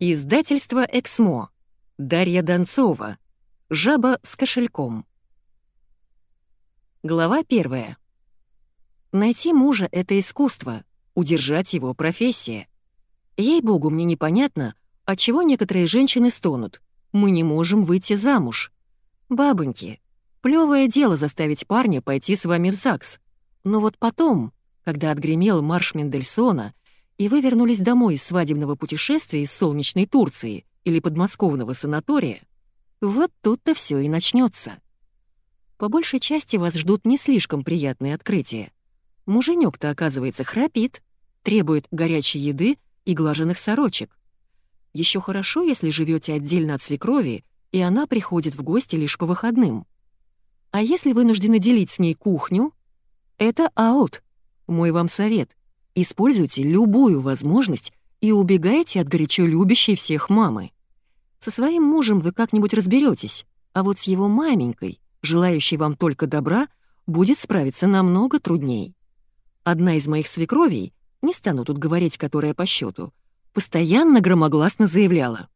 Издательство «Эксмо». Дарья Донцова. «Жаба с кошельком». Глава первая. Найти мужа — это искусство, удержать его — профессия. Ей-богу, мне непонятно, отчего некоторые женщины стонут. Мы не можем выйти замуж. Бабоньки, плевое дело заставить парня пойти с вами в ЗАГС. Но вот потом, когда отгремел марш Мендельсона — и вы вернулись домой из свадебного путешествия из солнечной Турции или подмосковного санатория, вот тут-то все и начнется. По большей части вас ждут не слишком приятные открытия. Муженек-то, оказывается, храпит, требует горячей еды и глаженных сорочек. Еще хорошо, если живете отдельно от свекрови, и она приходит в гости лишь по выходным. А если вынуждены делить с ней кухню, это аут. Мой вам совет. Используйте любую возможность и убегайте от горячо любящей всех мамы. Со своим мужем вы как-нибудь разберетесь, а вот с его маменькой, желающей вам только добра, будет справиться намного трудней. Одна из моих свекровей, не стану тут говорить, которая по счету, постоянно громогласно заявляла.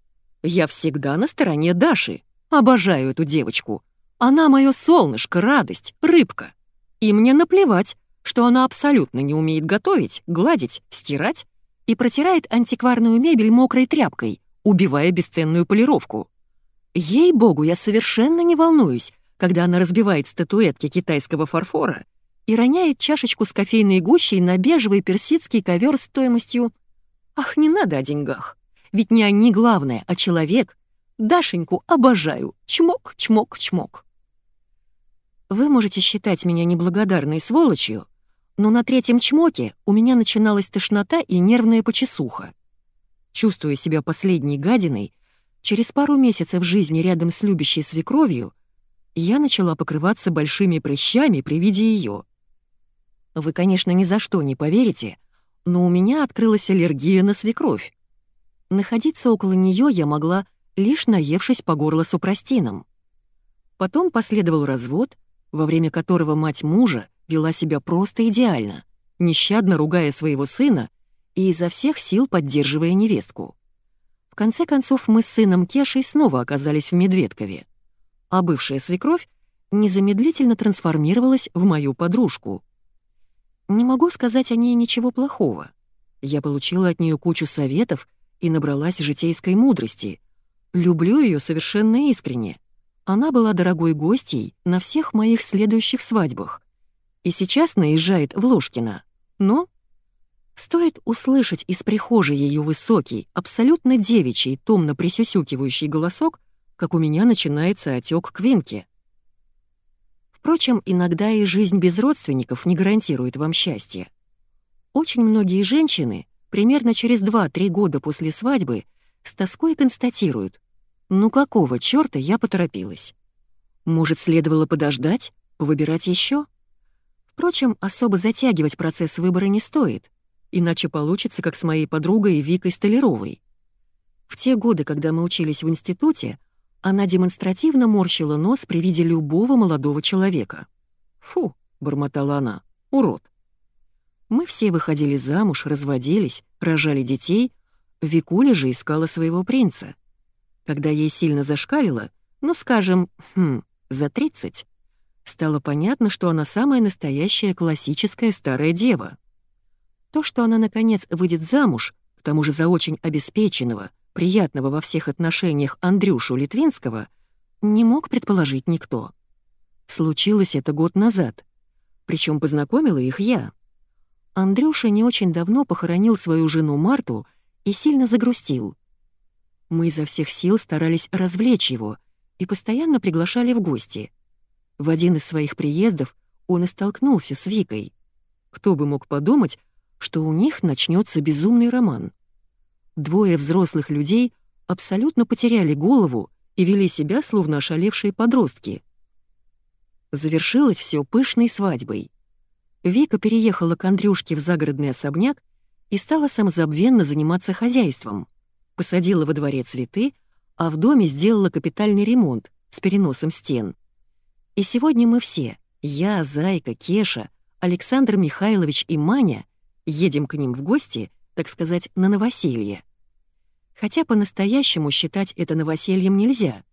«Я всегда на стороне Даши. Обожаю эту девочку. Она мое солнышко, радость, рыбка. И мне наплевать, что она абсолютно не умеет готовить, гладить, стирать и протирает антикварную мебель мокрой тряпкой, убивая бесценную полировку. Ей-богу, я совершенно не волнуюсь, когда она разбивает статуэтки китайского фарфора и роняет чашечку с кофейной гущей на бежевый персидский ковер стоимостью... Ах, не надо о деньгах. Ведь не они главное, а человек. Дашеньку обожаю. Чмок, чмок, чмок. Вы можете считать меня неблагодарной сволочью, но на третьем чмоке у меня начиналась тошнота и нервная почесуха. Чувствуя себя последней гадиной, через пару месяцев жизни рядом с любящей свекровью я начала покрываться большими прыщами при виде ее. Вы, конечно, ни за что не поверите, но у меня открылась аллергия на свекровь. Находиться около нее я могла, лишь наевшись по горло супрастином. Потом последовал развод, во время которого мать мужа вела себя просто идеально, нещадно ругая своего сына и изо всех сил поддерживая невестку. В конце концов, мы с сыном Кешей снова оказались в Медведкове, а бывшая свекровь незамедлительно трансформировалась в мою подружку. Не могу сказать о ней ничего плохого. Я получила от нее кучу советов и набралась житейской мудрости. Люблю ее совершенно искренне. Она была дорогой гостьей на всех моих следующих свадьбах, и сейчас наезжает в Лушкино. Но стоит услышать из прихожей ее высокий, абсолютно девичий, томно присюсюкивающий голосок, как у меня начинается отек квинки. Впрочем, иногда и жизнь без родственников не гарантирует вам счастья. Очень многие женщины примерно через 2-3 года после свадьбы с тоской констатируют, ну какого чёрта я поторопилась? Может, следовало подождать, выбирать еще? Впрочем, особо затягивать процесс выбора не стоит, иначе получится, как с моей подругой Викой Столяровой. В те годы, когда мы учились в институте, она демонстративно морщила нос при виде любого молодого человека. «Фу», — бормотала она, — «урод». Мы все выходили замуж, разводились, рожали детей, Викуля же искала своего принца. Когда ей сильно зашкалило, ну, скажем, хм, за тридцать, стало понятно, что она самая настоящая классическая старая дева. То, что она, наконец, выйдет замуж, к тому же за очень обеспеченного, приятного во всех отношениях Андрюшу Литвинского, не мог предположить никто. Случилось это год назад. Причем познакомила их я. Андрюша не очень давно похоронил свою жену Марту и сильно загрустил. Мы изо всех сил старались развлечь его и постоянно приглашали в гости — в один из своих приездов он и столкнулся с Викой. Кто бы мог подумать, что у них начнется безумный роман. Двое взрослых людей абсолютно потеряли голову и вели себя, словно ошалевшие подростки. Завершилось все пышной свадьбой. Вика переехала к Андрюшке в загородный особняк и стала самозабвенно заниматься хозяйством. Посадила во дворе цветы, а в доме сделала капитальный ремонт с переносом стен. И сегодня мы все, я, Зайка, Кеша, Александр Михайлович и Маня, едем к ним в гости, так сказать, на новоселье. Хотя по-настоящему считать это новосельем нельзя.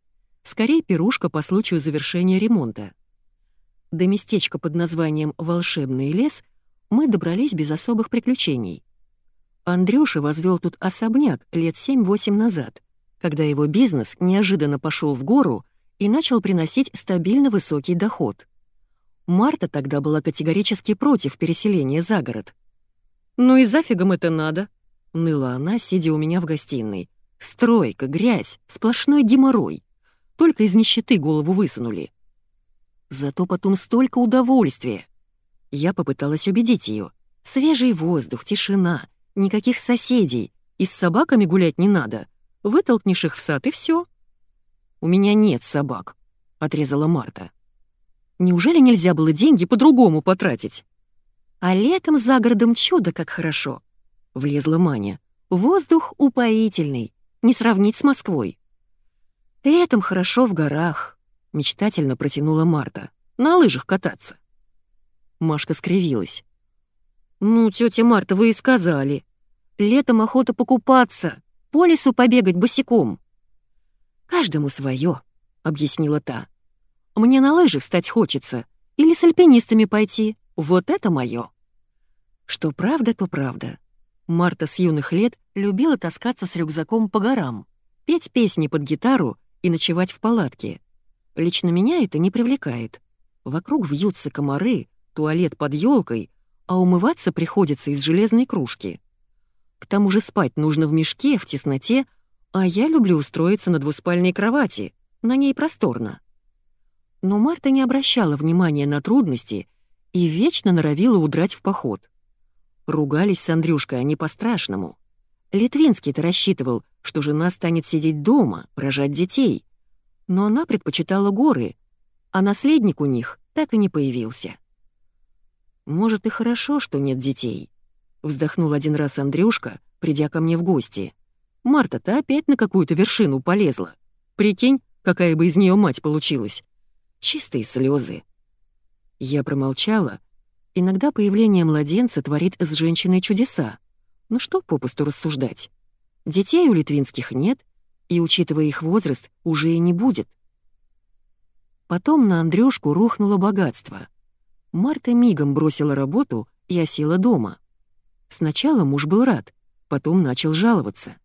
Скорее, пирушка по случаю завершения ремонта. До местечка под названием «Волшебный лес» мы добрались без особых приключений. Андрюша возвел тут особняк лет 7-8 назад, когда его бизнес неожиданно пошел в гору и начал приносить стабильно высокий доход. Марта тогда была категорически против переселения за город. «Ну и зафигом это надо?» — ныла она, сидя у меня в гостиной. «Стройка, грязь, сплошной геморрой. Только из нищеты голову высунули. Зато потом столько удовольствия. Я попыталась убедить ее. Свежий воздух, тишина, никаких соседей, и с собаками гулять не надо. Вытолкнешь их в сад, и все. «У меня нет собак», — отрезала Марта. «Неужели нельзя было деньги по-другому потратить?» «А летом за городом чудо как хорошо», — влезла Маня. «Воздух упоительный, не сравнить с Москвой». «Летом хорошо в горах», — мечтательно протянула Марта. «На лыжах кататься». Машка скривилась. «Ну, тетя Марта, вы и сказали. Летом охота покупаться, по лесу побегать босиком». «Каждому свое», — объяснила та. «Мне на лыжи встать хочется, или с альпинистами пойти. Вот это мое. Что правда, то правда. Марта с юных лет любила таскаться с рюкзаком по горам, петь песни под гитару и ночевать в палатке. Лично меня это не привлекает. Вокруг вьются комары, туалет под елкой, а умываться приходится из железной кружки. К тому же спать нужно в мешке, в тесноте, а я люблю устроиться на двуспальной кровати, на ней просторно. Но Марта не обращала внимания на трудности и вечно норовила удрать в поход. Ругались с Андрюшкой они по-страшному. Литвинский-то рассчитывал, что жена станет сидеть дома, рожать детей. Но она предпочитала горы, а наследник у них так и не появился. «Может, и хорошо, что нет детей», — вздохнул один раз Андрюшка, придя ко мне в гости. «Марта-то опять на какую-то вершину полезла. Прикинь, какая бы из нее мать получилась. Чистые слезы. Я промолчала. Иногда появление младенца творит с женщиной чудеса. Ну что попусту рассуждать? Детей у литвинских нет, и, учитывая их возраст, уже и не будет. Потом на Андрюшку рухнуло богатство. Марта мигом бросила работу и осела дома. Сначала муж был рад, потом начал жаловаться.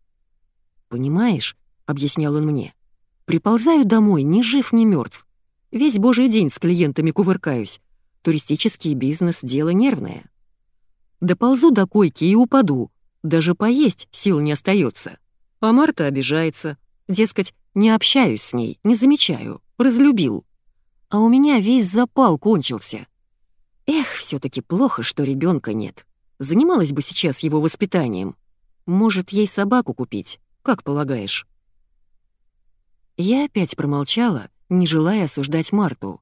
«Понимаешь», — объяснял он мне, — «приползаю домой, ни жив, ни мертв. Весь божий день с клиентами кувыркаюсь. Туристический бизнес — дело нервное. Доползу до койки и упаду, даже поесть сил не остается. А Марта обижается. Дескать, не общаюсь с ней, не замечаю, разлюбил. А у меня весь запал кончился. Эх, все таки плохо, что ребенка нет. Занималась бы сейчас его воспитанием. Может, ей собаку купить, как полагаешь?» Я опять промолчала, не желая осуждать Марту.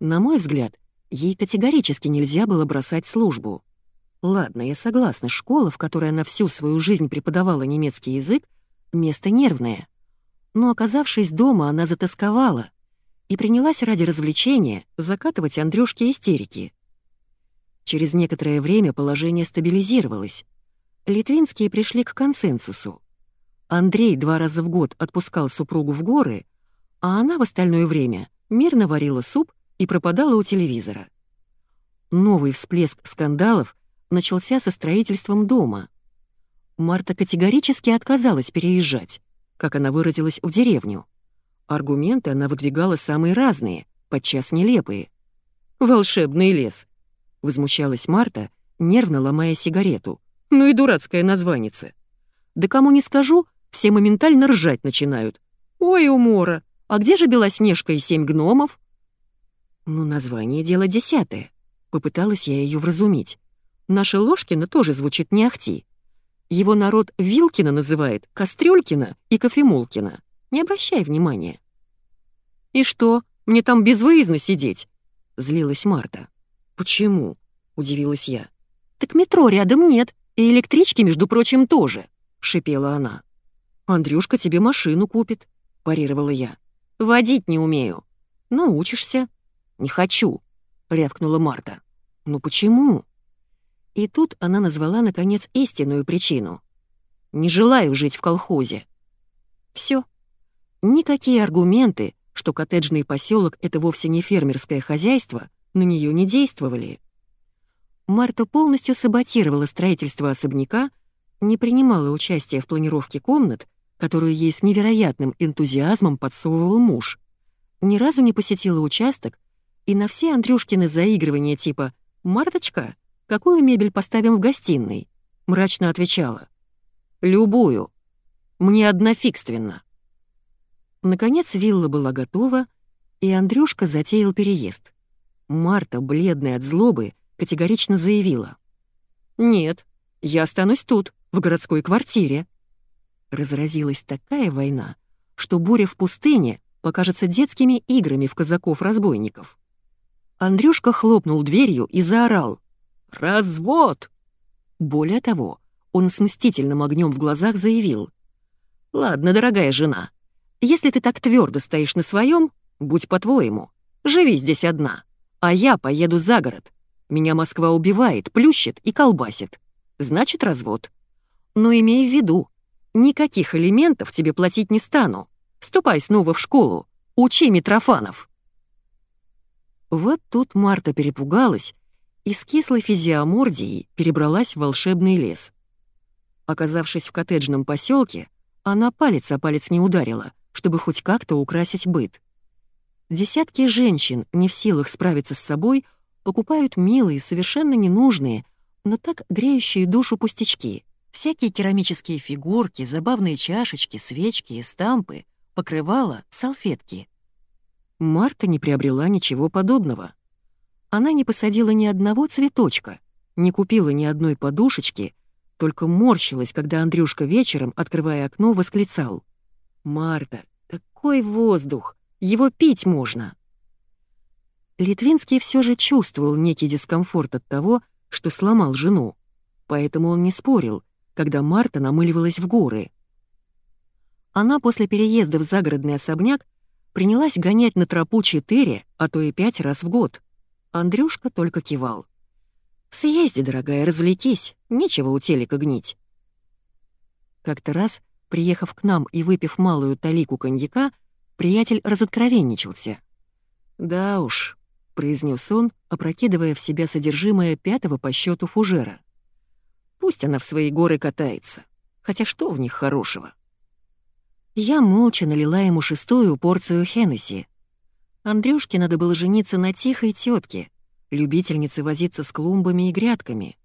На мой взгляд, ей категорически нельзя было бросать службу. Ладно, я согласна, школа, в которой она всю свою жизнь преподавала немецкий язык, место нервное. Но оказавшись дома, она затасковала и принялась ради развлечения закатывать Андрюшке истерики. Через некоторое время положение стабилизировалось. Литвинские пришли к консенсусу. Андрей два раза в год отпускал супругу в горы, а она в остальное время мирно варила суп и пропадала у телевизора. Новый всплеск скандалов начался со строительством дома. Марта категорически отказалась переезжать, как она выразилась, в деревню. Аргументы она выдвигала самые разные, подчас нелепые. «Волшебный лес», — возмущалась Марта, нервно ломая сигарету. «Ну и дурацкое названице. Да кому не скажу, все моментально ржать начинают. Ой, умора, а где же Белоснежка и семь гномов?» «Ну, название — дело десятое», — попыталась я ее вразумить. Наша Ложкина тоже звучит не ахти. Его народ Вилкина называет Кастрюлькина и Кофемулкина. Не обращай внимания. «И что, мне там безвыездно сидеть?» — злилась Марта. «Почему?» — удивилась я. «Так метро рядом нет, и электрички, между прочим, тоже», — шипела она. «Андрюшка тебе машину купит», — парировала я. «Водить не умею». «Ну, учишься». «Не хочу», — рявкнула Марта. «Ну почему?» И тут она назвала, наконец, истинную причину. Не желаю жить в колхозе. Все. Никакие аргументы, что коттеджный поселок это вовсе не фермерское хозяйство, на нее не действовали. Марта полностью саботировала строительство особняка, не принимала участия в планировке комнат, которую ей с невероятным энтузиазмом подсовывал муж. Ни разу не посетила участок, и на все Андрюшкины заигрывания типа «Марточка, какую мебель поставим в гостиной?» мрачно отвечала. «Любую. Мне однофигственно». Наконец вилла была готова, и Андрюшка затеял переезд. Марта, бледная от злобы, категорично заявила. «Нет, я останусь тут, в городской квартире». Разразилась такая война, что буря в пустыне покажется детскими играми в казаков-разбойников. Андрюшка хлопнул дверью и заорал. «Развод!» Более того, он с мстительным огнем в глазах заявил. «Ладно, дорогая жена, если ты так твердо стоишь на своем, будь по-твоему, живи здесь одна, а я поеду за город. Меня Москва убивает, плющит и колбасит. Значит, развод. Но имей в виду, никаких элементов тебе платить не стану. Ступай снова в школу, учи Митрофанов». Вот тут Марта перепугалась и с кислой физиомордией перебралась в волшебный лес. Оказавшись в коттеджном поселке, она палец о палец не ударила, чтобы хоть как-то украсить быт. Десятки женщин, не в силах справиться с собой, покупают милые, совершенно ненужные, но так греющие душу пустячки. Всякие керамические фигурки, забавные чашечки, свечки и стампы, покрывала, салфетки. Марта не приобрела ничего подобного. Она не посадила ни одного цветочка, не купила ни одной подушечки, только морщилась, когда Андрюшка вечером, открывая окно, восклицал. «Марта, такой воздух! Его пить можно!» Литвинский все же чувствовал некий дискомфорт от того, что сломал жену, поэтому он не спорил, когда Марта намыливалась в горы. Она после переезда в загородный особняк принялась гонять на тропу четыре, а то и пять раз в год. Андрюшка только кивал. «Съезди, дорогая, развлекись, нечего у телека гнить». Как-то раз, приехав к нам и выпив малую талику коньяка, приятель разоткровенничался. «Да уж», — произнес он, опрокидывая в себя содержимое пятого по счету фужера. «Пусть она в свои горы катается, хотя что в них хорошего?» Я молча налила ему шестую порцию Хеннесси, Андрюшке надо было жениться на тихой тетке, любительнице возиться с клумбами и грядками.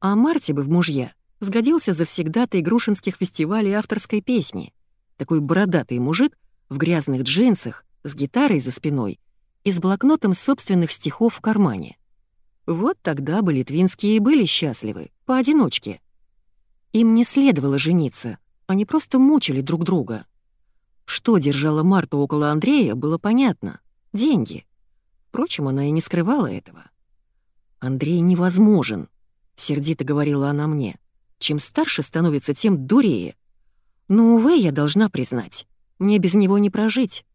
А Марте бы в мужья сгодился завсегда-то игрушинских фестивалей авторской песни. Такой бородатый мужик в грязных джинсах, с гитарой за спиной и с блокнотом собственных стихов в кармане. Вот тогда бы литвинские и были счастливы, поодиночке. Им не следовало жениться, они просто мучили друг друга. Что держало Марту около Андрея, было понятно деньги. Впрочем, она и не скрывала этого. «Андрей невозможен», — сердито говорила она мне. «Чем старше становится, тем дурее. Но, увы, я должна признать, мне без него не прожить.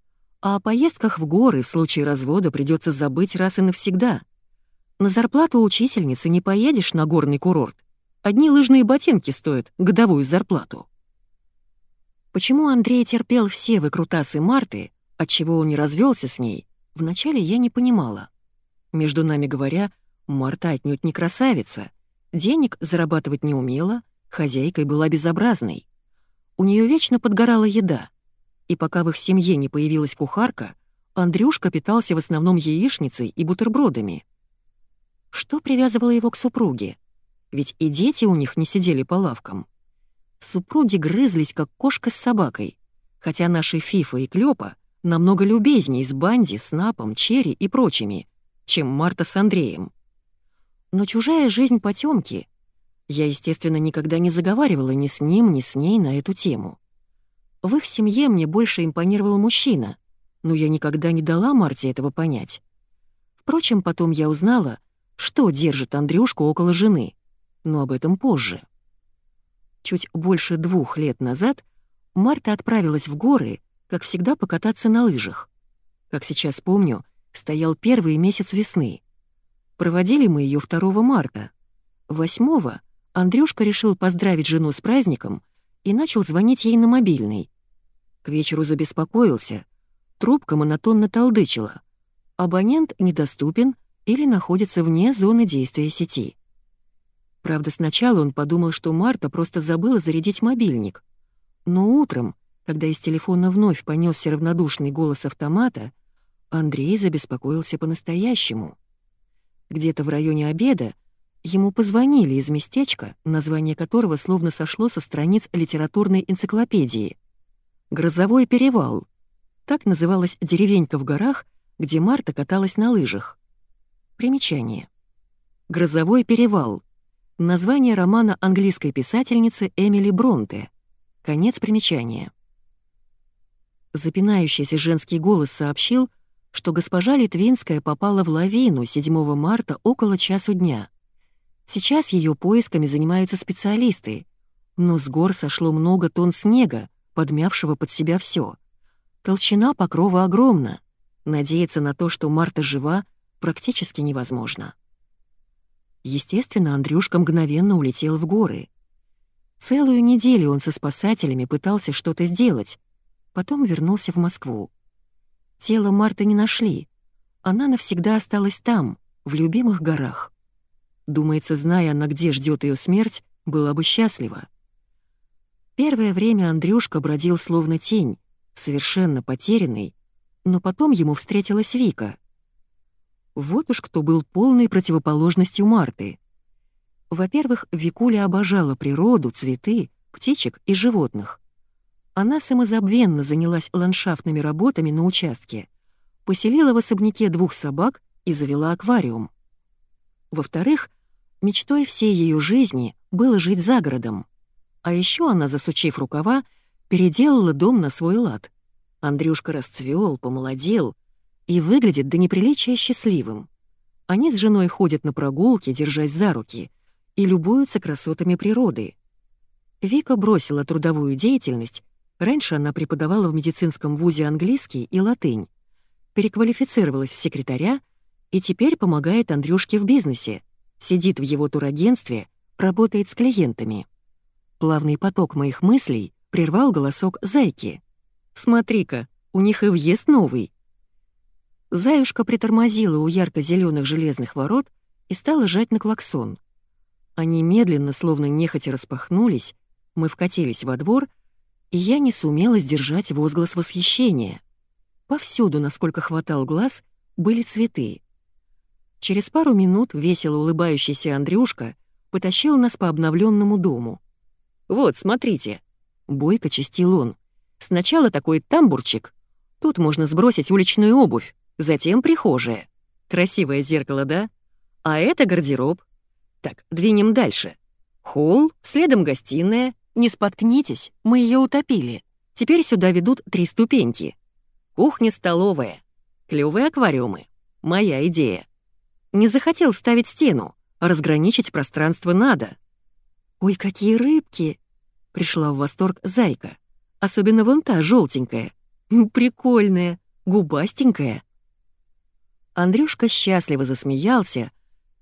А о поездках в горы в случае развода придется забыть раз и навсегда. На зарплату учительницы не поедешь на горный курорт. Одни лыжные ботинки стоят годовую зарплату». Почему Андрей терпел все выкрутасы Марты, отчего он не развелся с ней, Вначале я не понимала. Между нами говоря, Марта отнюдь не красавица, денег зарабатывать не умела, хозяйкой была безобразной. У нее вечно подгорала еда, и пока в их семье не появилась кухарка, Андрюшка питался в основном яичницей и бутербродами. Что привязывало его к супруге? Ведь и дети у них не сидели по лавкам. Супруги грызлись, как кошка с собакой, хотя наши Фифа и Клёпа намного любезней с Банди, Снапом, Черри и прочими, чем Марта с Андреем. Но чужая жизнь потемки. Я, естественно, никогда не заговаривала ни с ним, ни с ней на эту тему. В их семье мне больше импонировал мужчина, но я никогда не дала Марте этого понять. Впрочем, потом я узнала, что держит Андрюшку около жены, но об этом позже. Чуть больше двух лет назад Марта отправилась в горы как всегда, покататься на лыжах. Как сейчас помню, стоял первый месяц весны. Проводили мы ее 2 марта. 8 Андрюшка решил поздравить жену с праздником и начал звонить ей на мобильный. К вечеру забеспокоился. Трубка монотонно толдычила. Абонент недоступен или находится вне зоны действия сети. Правда, сначала он подумал, что Марта просто забыла зарядить мобильник. Но утром, когда из телефона вновь понесся равнодушный голос автомата, Андрей забеспокоился по-настоящему. Где-то в районе обеда ему позвонили из местечка, название которого словно сошло со страниц литературной энциклопедии. «Грозовой перевал». Так называлась деревенька в горах, где Марта каталась на лыжах. Примечание. «Грозовой перевал» — название романа английской писательницы Эмили Бронте. Конец примечания. Запинающийся женский голос сообщил, что госпожа Литвинская попала в лавину 7 марта около часу дня. Сейчас ее поисками занимаются специалисты, но с гор сошло много тонн снега, подмявшего под себя все. Толщина покрова огромна. Надеяться на то, что Марта жива, практически невозможно. Естественно, Андрюшка мгновенно улетел в горы. Целую неделю он со спасателями пытался что-то сделать, потом вернулся в Москву. Тело Марты не нашли. Она навсегда осталась там, в любимых горах. Думается, зная она, где ждет ее смерть, была бы счастлива. Первое время Андрюшка бродил словно тень, совершенно потерянный, но потом ему встретилась Вика. Вот уж кто был полной противоположностью Марты. Во-первых, Викуля обожала природу, цветы, птичек и животных. Она самозабвенно занялась ландшафтными работами на участке, поселила в особняке двух собак и завела аквариум. Во-вторых, мечтой всей ее жизни было жить за городом. А еще она, засучив рукава, переделала дом на свой лад. Андрюшка расцвел, помолодел и выглядит до неприличия счастливым. Они с женой ходят на прогулки, держась за руки, и любуются красотами природы. Вика бросила трудовую деятельность Раньше она преподавала в медицинском вузе английский и латынь, переквалифицировалась в секретаря и теперь помогает Андрюшке в бизнесе, сидит в его турагентстве, работает с клиентами. Плавный поток моих мыслей прервал голосок зайки. «Смотри-ка, у них и въезд новый». Заюшка притормозила у ярко зеленых железных ворот и стала жать на клаксон. Они медленно, словно нехотя распахнулись, мы вкатились во двор — и я не сумела сдержать возглас восхищения. Повсюду, насколько хватал глаз, были цветы. Через пару минут весело улыбающийся Андрюшка потащил нас по обновленному дому. «Вот, смотрите!» — бойко чистил он. «Сначала такой тамбурчик. Тут можно сбросить уличную обувь, затем прихожая. Красивое зеркало, да? А это гардероб. Так, двинем дальше. Холл, следом гостиная, не споткнитесь, мы ее утопили. Теперь сюда ведут три ступеньки. Кухня-столовая. Клевые аквариумы. Моя идея. Не захотел ставить стену, разграничить пространство надо. «Ой, какие рыбки!» — пришла в восторг зайка. Особенно вон та, желтенькая. Ну, прикольная, губастенькая. Андрюшка счастливо засмеялся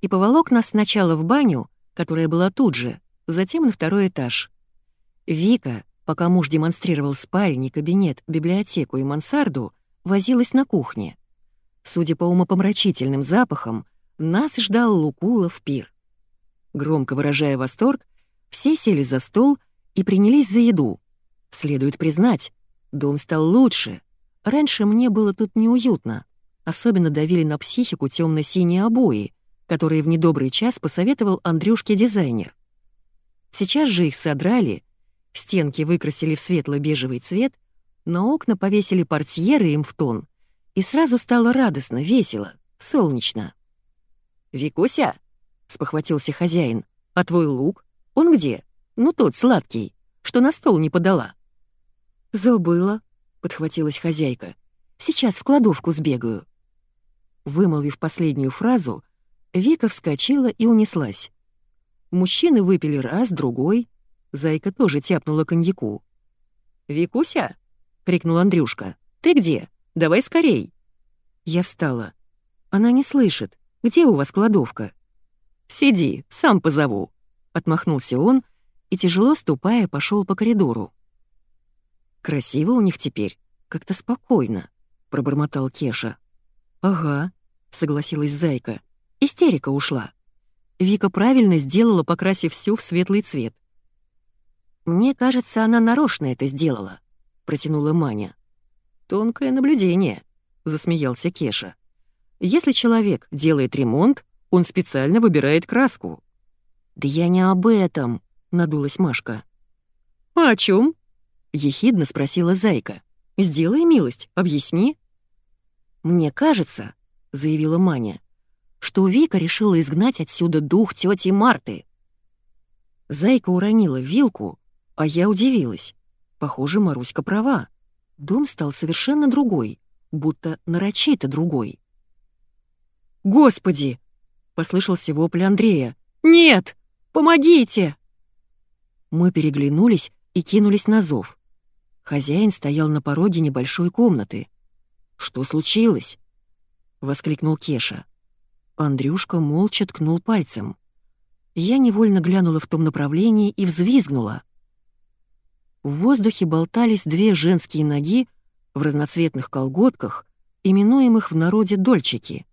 и поволок нас сначала в баню, которая была тут же, затем на второй этаж. Вика, пока муж демонстрировал спальни, кабинет, библиотеку и мансарду, возилась на кухне. Судя по умопомрачительным запахам, нас ждал Лукулов пир. Громко выражая восторг, все сели за стол и принялись за еду. Следует признать, дом стал лучше. Раньше мне было тут неуютно. Особенно давили на психику темно-синие обои, которые в недобрый час посоветовал Андрюшке дизайнер. Сейчас же их содрали Стенки выкрасили в светло-бежевый цвет, но окна повесили портьеры им в тон, и сразу стало радостно, весело, солнечно. «Викуся!» — спохватился хозяин. «А твой лук? Он где? Ну тот сладкий, что на стол не подала». «Забыла», — подхватилась хозяйка. «Сейчас в кладовку сбегаю». Вымолвив последнюю фразу, Вика вскочила и унеслась. Мужчины выпили раз, другой, Зайка тоже тяпнула коньяку. «Викуся!» — крикнул Андрюшка. «Ты где? Давай скорей!» Я встала. Она не слышит. Где у вас кладовка? «Сиди, сам позову», — отмахнулся он и, тяжело ступая, пошел по коридору. «Красиво у них теперь, как-то спокойно», — пробормотал Кеша. «Ага», — согласилась Зайка. Истерика ушла. Вика правильно сделала, покрасив всю в светлый цвет. «Мне кажется, она нарочно это сделала», — протянула Маня. «Тонкое наблюдение», — засмеялся Кеша. «Если человек делает ремонт, он специально выбирает краску». «Да я не об этом», — надулась Машка. «А о чем? ехидно спросила Зайка. «Сделай милость, объясни». «Мне кажется», — заявила Маня, что Вика решила изгнать отсюда дух тети Марты. Зайка уронила вилку, а я удивилась. Похоже, Маруська права. Дом стал совершенно другой, будто нарочито другой. «Господи!» — послышался вопль Андрея. «Нет! Помогите!» Мы переглянулись и кинулись на зов. Хозяин стоял на пороге небольшой комнаты. «Что случилось?» — воскликнул Кеша. Андрюшка молча ткнул пальцем. Я невольно глянула в том направлении и взвизгнула. В воздухе болтались две женские ноги в разноцветных колготках, именуемых в народе дольчики.